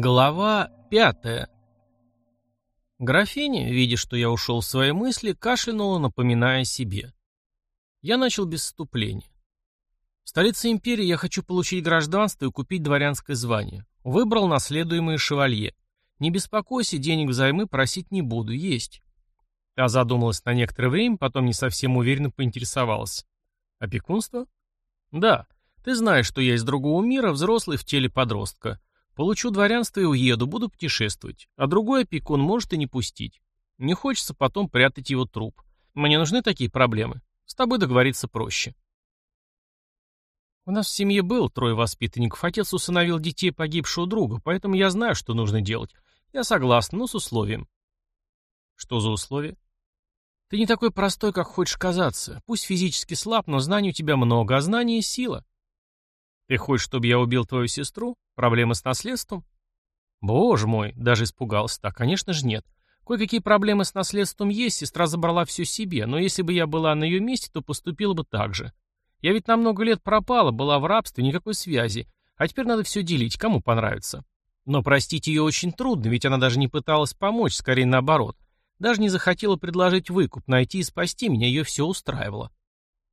Глава пятая. Графиня, видя, что я ушел в свои мысли, кашлянула, напоминая себе. Я начал без вступления. В столице империи я хочу получить гражданство и купить дворянское звание. Выбрал наследуемые шевалье. Не беспокойся, денег взаймы просить не буду, есть. Та задумалась на некоторое время, потом не совсем уверенно поинтересовалась. Опекунство? Да. Ты знаешь, что я из другого мира, взрослый в теле подростка. Получу дворянство и уеду, буду путешествовать. А другой опекун может и не пустить. Не хочется потом прятать его труп. Мне нужны такие проблемы. С тобой договориться проще. У нас в семье был трое воспитанников. Отец усыновил детей погибшего друга, поэтому я знаю, что нужно делать. Я согласна, но с условием. Что за условие? Ты не такой простой, как хочешь казаться. Пусть физически слаб, но знаний у тебя много, а знание — сила. Ты хочешь, чтобы я убил твою сестру? Проблемы с наследством? Боже мой, даже испугался так. Конечно же нет. Кое-какие проблемы с наследством есть, сестра забрала все себе, но если бы я была на ее месте, то поступила бы так же. Я ведь на много лет пропала, была в рабстве, никакой связи. А теперь надо все делить, кому понравится. Но простить ее очень трудно, ведь она даже не пыталась помочь, скорее наоборот. Даже не захотела предложить выкуп, найти и спасти меня, ее все устраивало.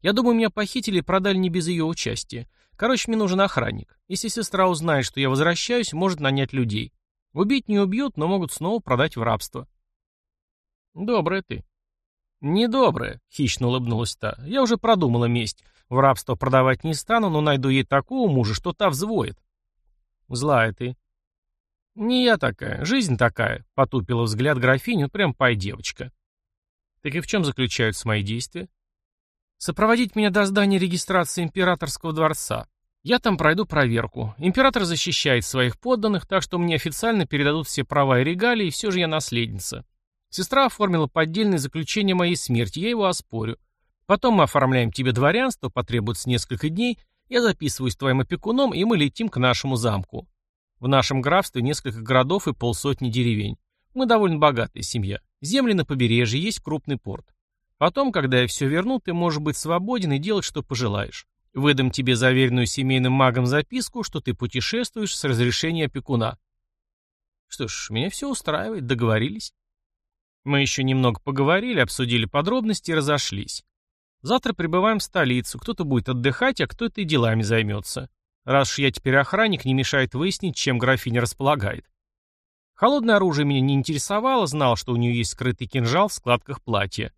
Я думаю, меня похитили и продали не без ее участия. Короче, мне нужен охранник. Если сестра узнает, что я возвращаюсь, может нанять людей. Убить не убьют, но могут снова продать в рабство. Добрая ты. Недобрая, хищно улыбнулась та. Я уже продумала месть. В рабство продавать не стану, но найду ей такого мужа, что та взвоет. Злая ты. Не я такая, жизнь такая, потупила взгляд графиню, прям пай девочка. Так и в чем заключаются мои действия? Сопроводить меня до здания регистрации императорского дворца. Я там пройду проверку. Император защищает своих подданных, так что мне официально передадут все права и регалии, и все же я наследница. Сестра оформила поддельное заключение моей смерти, я его оспорю. Потом мы оформляем тебе дворянство, потребуется несколько дней, я записываюсь твоим опекуном, и мы летим к нашему замку. В нашем графстве несколько городов и полсотни деревень. Мы довольно богатая семья. Земли на побережье, есть крупный порт. Потом, когда я все верну, ты можешь быть свободен и делать, что пожелаешь. Выдам тебе заверенную семейным магом записку, что ты путешествуешь с разрешения опекуна. Что ж, меня все устраивает, договорились. Мы еще немного поговорили, обсудили подробности и разошлись. Завтра прибываем в столицу, кто-то будет отдыхать, а кто-то и делами займется. Раз уж я теперь охранник, не мешает выяснить, чем графиня располагает. Холодное оружие меня не интересовало, знал, что у нее есть скрытый кинжал в складках платья.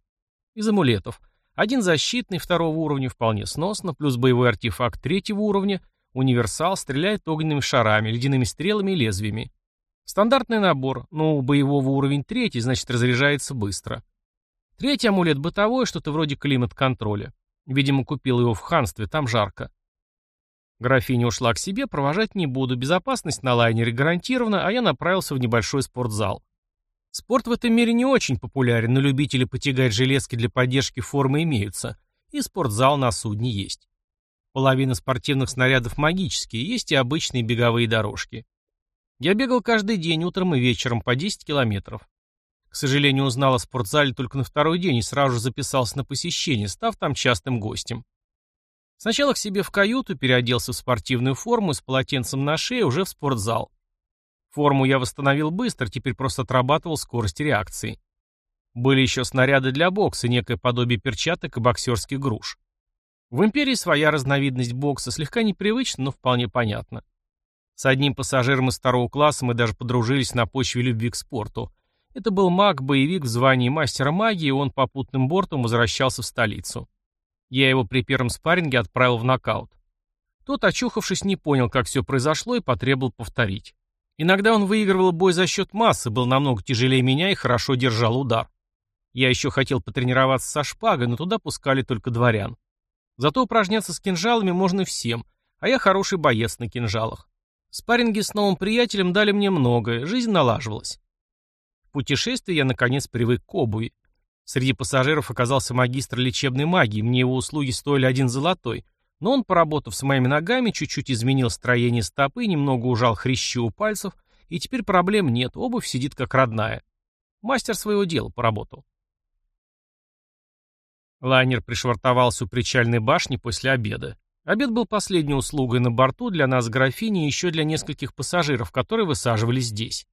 Из амулетов. Один защитный второго уровня, вполне сносно, плюс боевой артефакт третьего уровня, универсал, стреляет огненными шарами, ледяными стрелами и лезвиями. Стандартный набор, но у боевого уровень третий, значит разряжается быстро. Третий амулет бытовой, что-то вроде климат-контроля. Видимо, купил его в ханстве, там жарко. Графиня ушла к себе, провожать не буду, безопасность на лайнере гарантирована, а я направился в небольшой спортзал. Спорт в этом мире не очень популярен, но любители потягать железки для поддержки формы имеются, и спортзал на судне есть. Половина спортивных снарядов магические, есть и обычные беговые дорожки. Я бегал каждый день, утром и вечером, по 10 километров. К сожалению, узнал о спортзале только на второй день и сразу же записался на посещение, став там частым гостем. Сначала к себе в каюту, переоделся в спортивную форму с полотенцем на шее, уже в спортзал. Форму я восстановил быстро, теперь просто отрабатывал скорость реакции. Были еще снаряды для бокса, некое подобие перчаток и боксерских груш. В империи своя разновидность бокса, слегка непривычна, но вполне понятна. С одним пассажиром из второго класса мы даже подружились на почве любви к спорту. Это был маг-боевик в звании мастера магии, и он попутным бортом возвращался в столицу. Я его при первом спарринге отправил в нокаут. Тот, очухавшись, не понял, как все произошло, и потребовал повторить. Иногда он выигрывал бой за счет массы, был намного тяжелее меня и хорошо держал удар. Я еще хотел потренироваться со шпагой, но туда пускали только дворян. Зато упражняться с кинжалами можно всем, а я хороший боец на кинжалах. Спарринги с новым приятелем дали мне многое, жизнь налаживалась. В путешествии я наконец привык к обуви. Среди пассажиров оказался магистр лечебной магии, мне его услуги стоили один золотой, но он, поработав с моими ногами, чуть-чуть изменил строение стопы, немного ужал хрящи у пальцев, и теперь проблем нет, обувь сидит как родная. Мастер своего дела поработал. Лайнер пришвартовался у причальной башни после обеда. Обед был последней услугой на борту для нас графини и еще для нескольких пассажиров, которые высаживались здесь.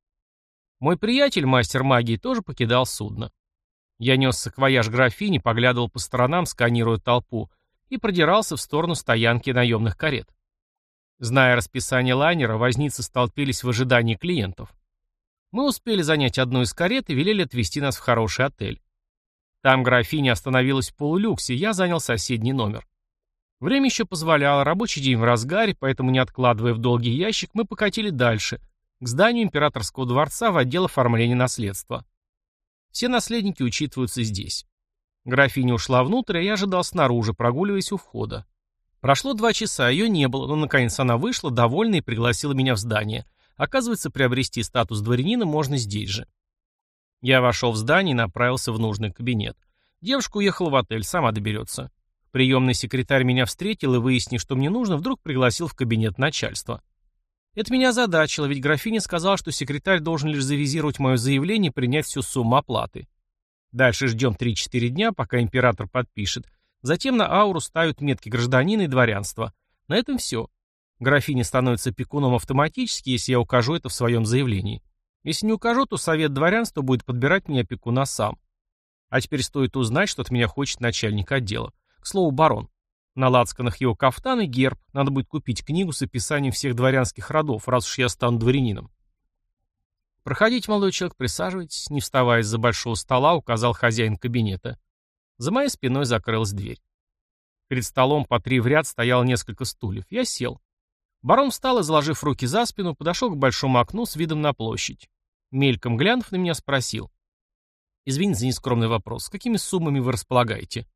Мой приятель, мастер магии, тоже покидал судно. Я несся к вояж графини, поглядывал по сторонам, сканируя толпу, и продирался в сторону стоянки наемных карет. Зная расписание лайнера, возницы столпились в ожидании клиентов. Мы успели занять одну из карет и велели отвезти нас в хороший отель. Там графиня остановилась в полулюксе, я занял соседний номер. Время еще позволяло, рабочий день в разгаре, поэтому, не откладывая в долгий ящик, мы покатили дальше, к зданию императорского дворца в отдел оформления наследства. Все наследники учитываются здесь. Графиня ушла внутрь, а я ожидал снаружи, прогуливаясь у входа. Прошло два часа, ее не было, но наконец она вышла, довольная, и пригласила меня в здание. Оказывается, приобрести статус дворянина можно здесь же. Я вошел в здание и направился в нужный кабинет. Девушка уехала в отель, сама доберется. Приемный секретарь меня встретил и, выяснив, что мне нужно, вдруг пригласил в кабинет начальства. Это меня озадачило, ведь графиня сказала, что секретарь должен лишь завизировать мое заявление и принять всю сумму оплаты. Дальше ждем 3-4 дня, пока император подпишет. Затем на ауру ставят метки гражданина и дворянства. На этом все. Графиня становится опекуном автоматически, если я укажу это в своем заявлении. Если не укажу, то совет дворянства будет подбирать мне опекуна сам. А теперь стоит узнать, что от меня хочет начальник отдела. К слову, барон. На лацканах его кафтан и герб. Надо будет купить книгу с описанием всех дворянских родов, раз уж я стану дворянином. «Проходите, молодой человек, присаживайтесь», не вставая из-за большого стола, указал хозяин кабинета. За моей спиной закрылась дверь. Перед столом по три в ряд стояло несколько стульев. Я сел. Барон встал и, заложив руки за спину, подошел к большому окну с видом на площадь. Мельком глянув на меня, спросил. «Извините за нескромный вопрос. С какими суммами вы располагаете?»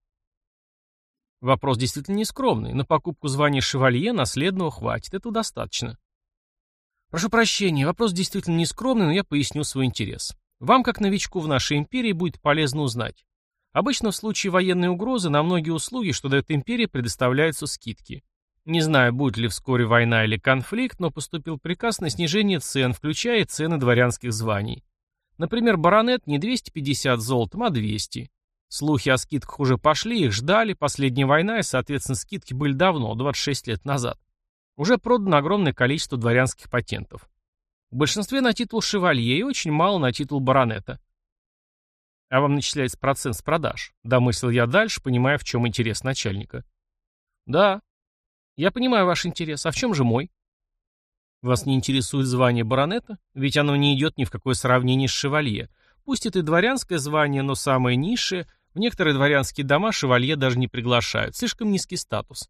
Вопрос действительно нескромный. На покупку звания шевалье наследного хватит, этого достаточно. Прошу прощения, вопрос действительно нескромный, но я поясню свой интерес. Вам, как новичку в нашей империи, будет полезно узнать. Обычно в случае военной угрозы на многие услуги, что дает империя, предоставляются скидки. Не знаю, будет ли вскоре война или конфликт, но поступил приказ на снижение цен, включая цены дворянских званий. Например, баронет не 250 золотом, а 200. Слухи о скидках уже пошли, их ждали, последняя война и, соответственно, скидки были давно, 26 лет назад. Уже продано огромное количество дворянских патентов. В большинстве на титул шевалье и очень мало на титул баронета. А вам начисляется процент с продаж. Домыслил я дальше, понимая, в чем интерес начальника. Да. Я понимаю ваш интерес. А в чем же мой? Вас не интересует звание баронета? Ведь оно не идет ни в какое сравнение с шевалье. Пусть это и дворянское звание, но самое низшее, в некоторые дворянские дома шевалье даже не приглашают, слишком низкий статус.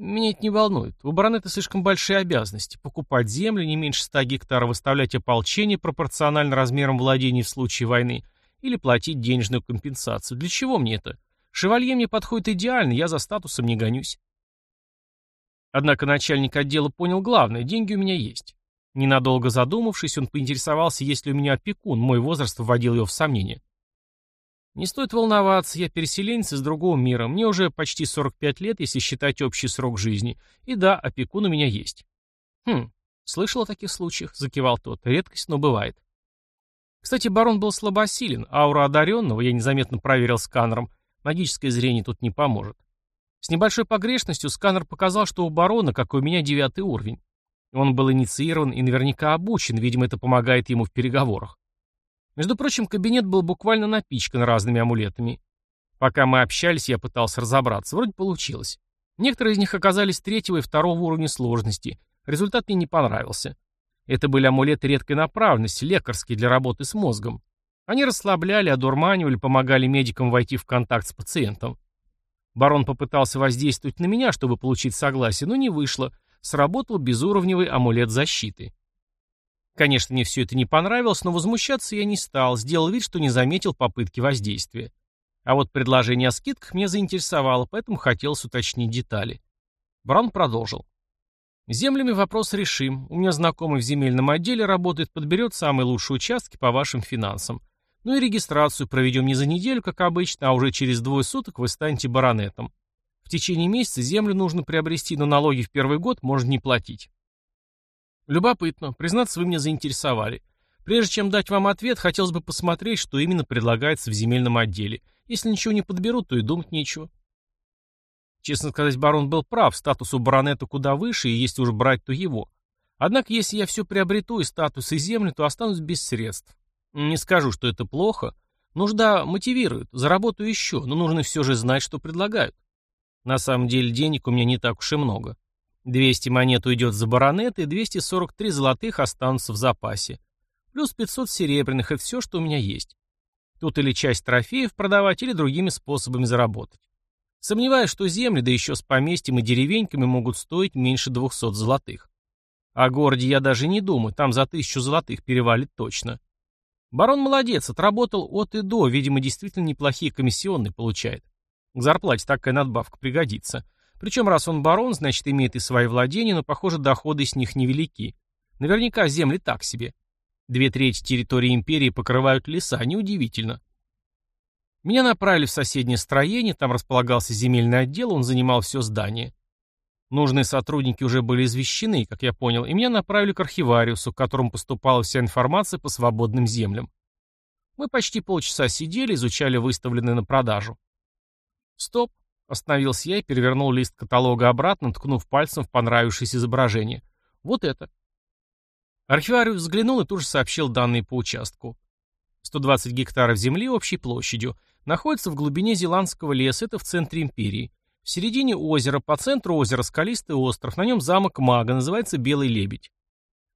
Меня это не волнует. У баронета слишком большие обязанности. Покупать землю не меньше ста гектаров, выставлять ополчение пропорционально размерам владений в случае войны или платить денежную компенсацию. Для чего мне это? Шевалье мне подходит идеально, я за статусом не гонюсь. Однако начальник отдела понял главное, деньги у меня есть. Ненадолго задумавшись, он поинтересовался, есть ли у меня опекун, мой возраст вводил его в сомнение. Не стоит волноваться, я переселенец из другого мира. Мне уже почти 45 лет, если считать общий срок жизни. И да, опекун у меня есть. Хм, слышал о таких случаях, закивал тот. Редкость, но бывает. Кстати, барон был слабосилен, аура одаренного, я незаметно проверил сканером, магическое зрение тут не поможет. С небольшой погрешностью сканер показал, что у барона, как и у меня, девятый уровень. Он был инициирован и наверняка обучен, видимо, это помогает ему в переговорах. Между прочим, кабинет был буквально напичкан разными амулетами. Пока мы общались, я пытался разобраться. Вроде получилось. Некоторые из них оказались третьего и второго уровня сложности. Результат мне не понравился. Это были амулеты редкой направленности, лекарские для работы с мозгом. Они расслабляли, одурманивали, помогали медикам войти в контакт с пациентом. Барон попытался воздействовать на меня, чтобы получить согласие, но не вышло. Сработал безуровневый амулет защиты. Конечно, мне все это не понравилось, но возмущаться я не стал, сделал вид, что не заметил попытки воздействия. А вот предложение о скидках меня заинтересовало, поэтому хотелось уточнить детали. Бран продолжил. Землями вопрос решим. У меня знакомый в земельном отделе работает, подберет самые лучшие участки по вашим финансам. Ну и регистрацию проведем не за неделю, как обычно, а уже через двое суток вы станете баронетом. В течение месяца землю нужно приобрести, но налоги в первый год можно не платить. Любопытно. Признаться, вы меня заинтересовали. Прежде чем дать вам ответ, хотелось бы посмотреть, что именно предлагается в земельном отделе. Если ничего не подберут, то и думать нечего. Честно сказать, барон был прав, статус у баронета куда выше, и если уж брать, то его. Однако, если я все приобрету, и статус, и землю, то останусь без средств. Не скажу, что это плохо. Нужда мотивирует, заработаю еще, но нужно все же знать, что предлагают. На самом деле денег у меня не так уж и много. 200 монет уйдет за баронет, и 243 золотых останутся в запасе. Плюс 500 серебряных, и все, что у меня есть. Тут или часть трофеев продавать, или другими способами заработать. Сомневаюсь, что земли, да еще с поместьем и деревеньками, могут стоить меньше 200 золотых. О городе я даже не думаю, там за тысячу золотых перевалит точно. Барон молодец, отработал от и до, видимо, действительно неплохие комиссионные получает. К зарплате такая надбавка пригодится. Причем, раз он барон, значит, имеет и свои владения, но, похоже, доходы с них невелики. Наверняка земли так себе. Две трети территории империи покрывают леса, неудивительно. Меня направили в соседнее строение, там располагался земельный отдел, он занимал все здание. Нужные сотрудники уже были извещены, как я понял, и меня направили к архивариусу, к которому поступала вся информация по свободным землям. Мы почти полчаса сидели, изучали выставленные на продажу. «Стоп!» — остановился я и перевернул лист каталога обратно, ткнув пальцем в понравившееся изображение. «Вот это!» Архивариус взглянул и тут же сообщил данные по участку. 120 гектаров земли общей площадью. Находится в глубине Зеландского леса, это в центре империи. В середине озера, по центру озера скалистый остров, на нем замок мага, называется Белый Лебедь.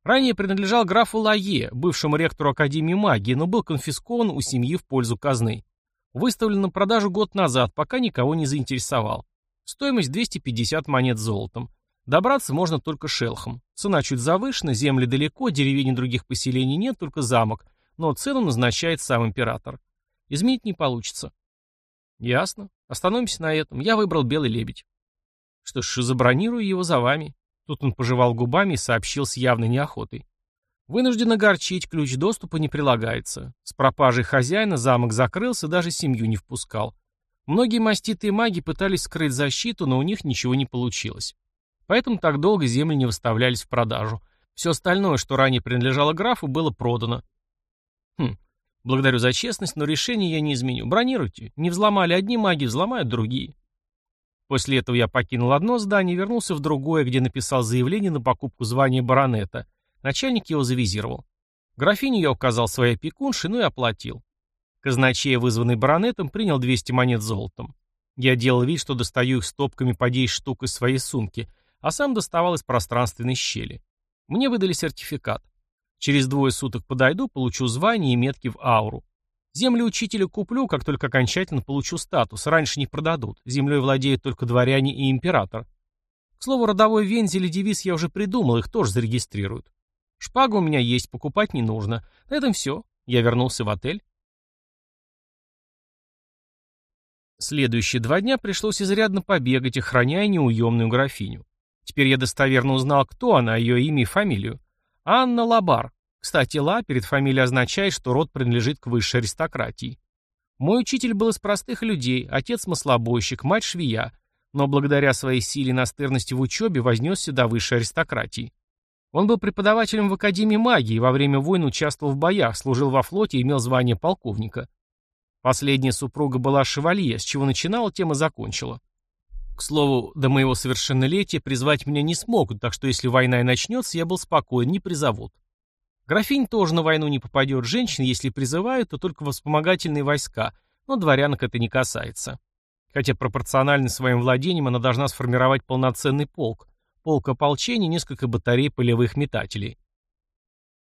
Ранее принадлежал графу Лае, бывшему ректору Академии магии, но был конфискован у семьи в пользу казны. Выставлен на продажу год назад, пока никого не заинтересовал. Стоимость 250 монет золотом. Добраться можно только шелхом. Цена чуть завышена, земли далеко, деревень и других поселений нет, только замок, но цену назначает сам император. Изменить не получится. Ясно. Остановимся на этом. Я выбрал белый лебедь. Что ж, забронирую его за вами. Тут он пожевал губами и сообщил с явной неохотой. Вынужден огорчить, ключ доступа не прилагается. С пропажей хозяина замок закрылся, даже семью не впускал. Многие маститые маги пытались скрыть защиту, но у них ничего не получилось. Поэтому так долго земли не выставлялись в продажу. Все остальное, что ранее принадлежало графу, было продано. Хм, благодарю за честность, но решение я не изменю. Бронируйте. Не взломали одни маги, взломают другие. После этого я покинул одно здание и вернулся в другое, где написал заявление на покупку звания баронета. Начальник его завизировал. Графиню я указал своей опекунше, ну и оплатил. Казначей, вызванный баронетом, принял 200 монет золотом. Я делал вид, что достаю их стопками по 10 штук из своей сумки, а сам доставал из пространственной щели. Мне выдали сертификат. Через двое суток подойду, получу звание и метки в ауру. Земли учителя куплю, как только окончательно получу статус. Раньше не продадут. Землей владеют только дворяне и император. К слову, родовой вензель и девиз я уже придумал, их тоже зарегистрируют. Шпага у меня есть, покупать не нужно. На этом все. Я вернулся в отель. Следующие два дня пришлось изрядно побегать, охраняя неуемную графиню. Теперь я достоверно узнал, кто она, ее имя и фамилию. Анна Лабар. Кстати, Ла перед фамилией означает, что род принадлежит к высшей аристократии. Мой учитель был из простых людей, отец маслобойщик, мать швея, но благодаря своей силе и настырности в учебе вознесся до высшей аристократии. Он был преподавателем в Академии магии, во время войн участвовал в боях, служил во флоте и имел звание полковника. Последняя супруга была шевалье, с чего начинала, тем и закончила. К слову, до моего совершеннолетия призвать меня не смогут, так что если война и начнется, я был спокоен, не призовут. Графинь тоже на войну не попадет, женщин, если призывают, то только вспомогательные войска, но дворянок это не касается. Хотя пропорционально своим владениям она должна сформировать полноценный полк, полк ополчения и несколько батарей полевых метателей.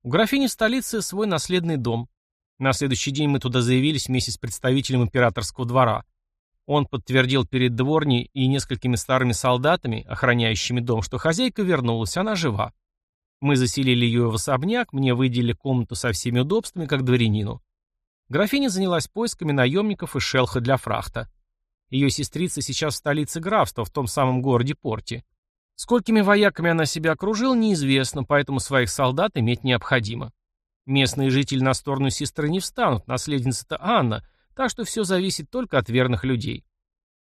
У графини в столице свой наследный дом. На следующий день мы туда заявились вместе с представителем императорского двора. Он подтвердил перед дворней и несколькими старыми солдатами, охраняющими дом, что хозяйка вернулась, она жива. Мы заселили ее в особняк, мне выделили комнату со всеми удобствами, как дворянину. Графиня занялась поисками наемников и шелха для фрахта. Ее сестрица сейчас в столице графства, в том самом городе Порте. Сколькими вояками она себя окружила, неизвестно, поэтому своих солдат иметь необходимо. Местные жители на сторону сестры не встанут, наследница-то Анна — так что все зависит только от верных людей.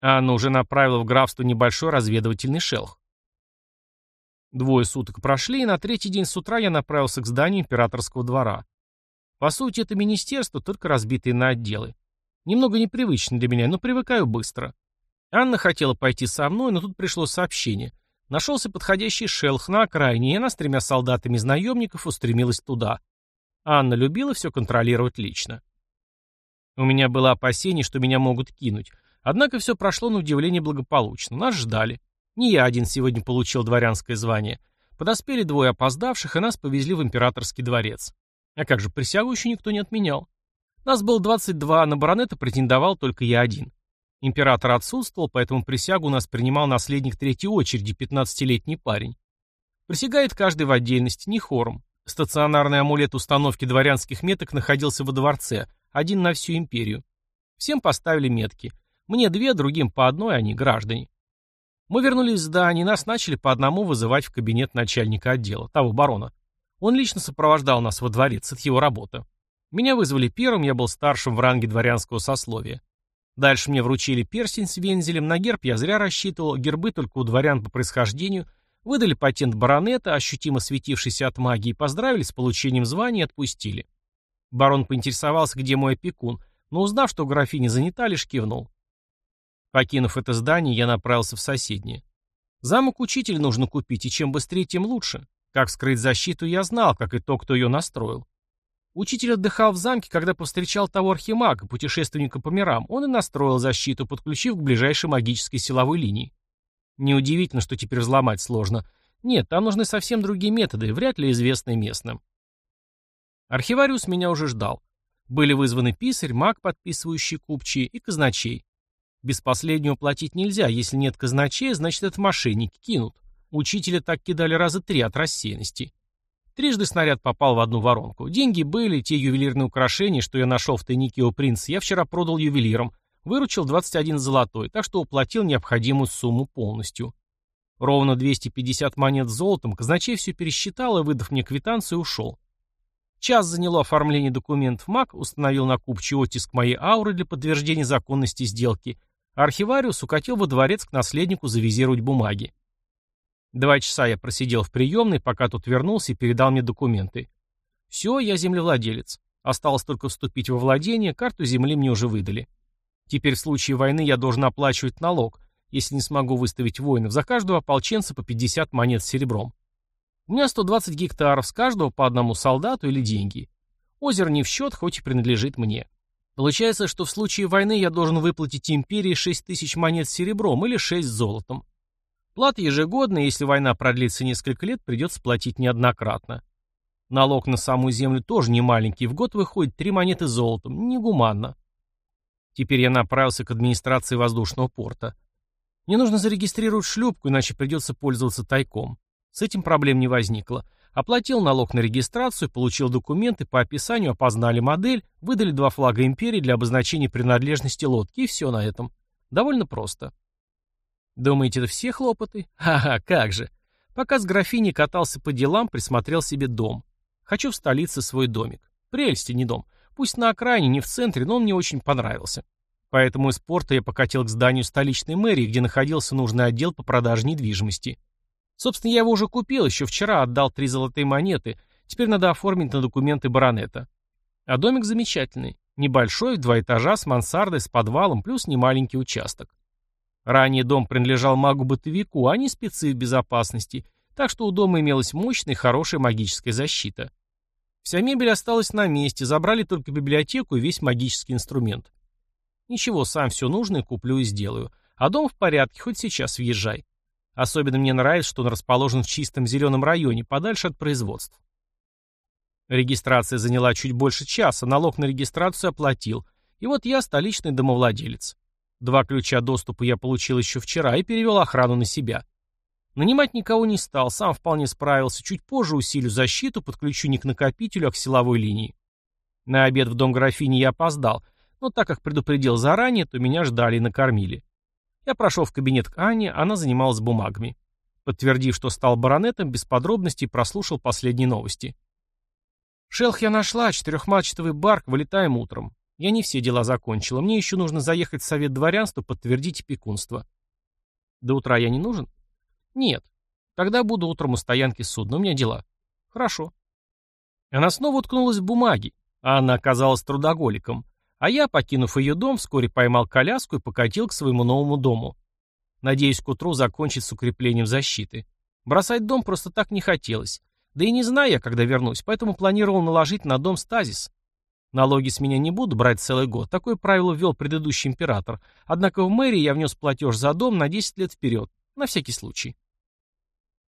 Анна уже направила в графство небольшой разведывательный шелх. Двое суток прошли, и на третий день с утра я направился к зданию императорского двора. По сути, это министерство, только разбитые на отделы. Немного непривычно для меня, но привыкаю быстро. Анна хотела пойти со мной, но тут пришло сообщение. Нашелся подходящий шелх на окраине, и она с тремя солдатами из наемников устремилась туда. Анна любила все контролировать лично. У меня было опасение, что меня могут кинуть. Однако все прошло на удивление благополучно. Нас ждали. Не я один сегодня получил дворянское звание. Подоспели двое опоздавших, и нас повезли в императорский дворец. А как же, присягу еще никто не отменял. Нас было 22, а на баронета претендовал только я один. Император отсутствовал, поэтому присягу у нас принимал наследник третьей очереди, 15-летний парень. Присягает каждый в отдельности, не хором. Стационарный амулет установки дворянских меток находился во дворце, один на всю империю. Всем поставили метки. Мне две, другим по одной, они граждане. Мы вернулись в здание, нас начали по одному вызывать в кабинет начальника отдела, того барона. Он лично сопровождал нас во дворец, это его работа. Меня вызвали первым, я был старшим в ранге дворянского сословия. Дальше мне вручили перстень с вензелем, на герб я зря рассчитывал, гербы только у дворян по происхождению, выдали патент баронета, ощутимо светившийся от магии, поздравили с получением звания и отпустили. Барон поинтересовался, где мой опекун, но узнав, что графиня занята, лишь кивнул. Покинув это здание, я направился в соседнее. Замок учителя нужно купить, и чем быстрее, тем лучше. Как скрыть защиту, я знал, как и то, кто ее настроил. Учитель отдыхал в замке, когда повстречал того архимага, путешественника по мирам. Он и настроил защиту, подключив к ближайшей магической силовой линии. Неудивительно, что теперь взломать сложно. Нет, там нужны совсем другие методы, вряд ли известные местным. Архивариус меня уже ждал. Были вызваны писарь, маг, подписывающий купчие, и казначей. Без последнего платить нельзя, если нет казначея, значит это мошенники кинут. Учителя так кидали раза три от рассеянности. Трижды снаряд попал в одну воронку. Деньги были, те ювелирные украшения, что я нашел в тайнике у принца, я вчера продал ювелирам. Выручил 21 золотой, так что уплатил необходимую сумму полностью. Ровно 250 монет золотом, казначей все пересчитал и, выдав мне квитанцию, ушел. Час заняло оформление документов МАК, установил на купчий оттиск моей ауры для подтверждения законности сделки, архивариус укатил во дворец к наследнику завизировать бумаги. Два часа я просидел в приемной, пока тот вернулся и передал мне документы. Все, я землевладелец. Осталось только вступить во владение, карту земли мне уже выдали. Теперь в случае войны я должен оплачивать налог, если не смогу выставить воинов, за каждого ополченца по 50 монет с серебром. У меня 120 гектаров, с каждого по одному солдату или деньги. Озеро не в счет, хоть и принадлежит мне. Получается, что в случае войны я должен выплатить империи 6 тысяч монет серебром или 6 с золотом. Плата ежегодная, если война продлится несколько лет, придется платить неоднократно. Налог на саму землю тоже не маленький, в год выходит три монеты золотом, негуманно. Теперь я направился к администрации воздушного порта. Мне нужно зарегистрировать шлюпку, иначе придется пользоваться тайком. С этим проблем не возникло. Оплатил налог на регистрацию, получил документы, по описанию опознали модель, выдали два флага империи для обозначения принадлежности лодки, и все на этом. Довольно просто. Думаете, это все хлопоты? Ага, как же. Пока с графиней катался по делам, присмотрел себе дом. Хочу в столице свой домик. Прелести не дом. Пусть на окраине, не в центре, но он мне очень понравился. Поэтому из порта я покатил к зданию столичной мэрии, где находился нужный отдел по продаже недвижимости. Собственно, я его уже купил, еще вчера отдал три золотые монеты, теперь надо оформить на документы баронета. А домик замечательный. Небольшой, два этажа, с мансардой, с подвалом, плюс немаленький участок. Ранее дом принадлежал магу-бытовику, а не спецы в безопасности, так что у дома имелась мощная и хорошая магическая защита. Вся мебель осталась на месте, забрали только библиотеку и весь магический инструмент. Ничего, сам все нужное куплю и сделаю. А дом в порядке, хоть сейчас въезжай. Особенно мне нравится, что он расположен в чистом зеленом районе, подальше от производств. Регистрация заняла чуть больше часа, налог на регистрацию оплатил. И вот я столичный домовладелец. Два ключа доступа я получил еще вчера и перевел охрану на себя. Нанимать никого не стал, сам вполне справился. Чуть позже усилю защиту, подключу не к накопителю, а к силовой линии. На обед в дом графини я опоздал, но так как предупредил заранее, то меня ждали и накормили. Я прошел в кабинет к Анне, она занималась бумагами. Подтвердив, что стал баронетом, без подробностей прослушал последние новости. Шелх я нашла, четырехмачтовый барк, вылетаем утром. Я не все дела закончила. Мне еще нужно заехать в совет дворянства, подтвердить опекунство. До утра я не нужен? Нет. Тогда буду утром у стоянки судна. У меня дела. Хорошо. Она снова уткнулась в бумаги, а она оказалась трудоголиком. А я, покинув ее дом, вскоре поймал коляску и покатил к своему новому дому. Надеюсь, к утру закончить с укреплением защиты. Бросать дом просто так не хотелось. Да и не знаю я, когда вернусь, поэтому планировал наложить на дом стазис. Налоги с меня не буду брать целый год. Такое правило ввел предыдущий император. Однако в мэрии я внес платеж за дом на 10 лет вперед. На всякий случай.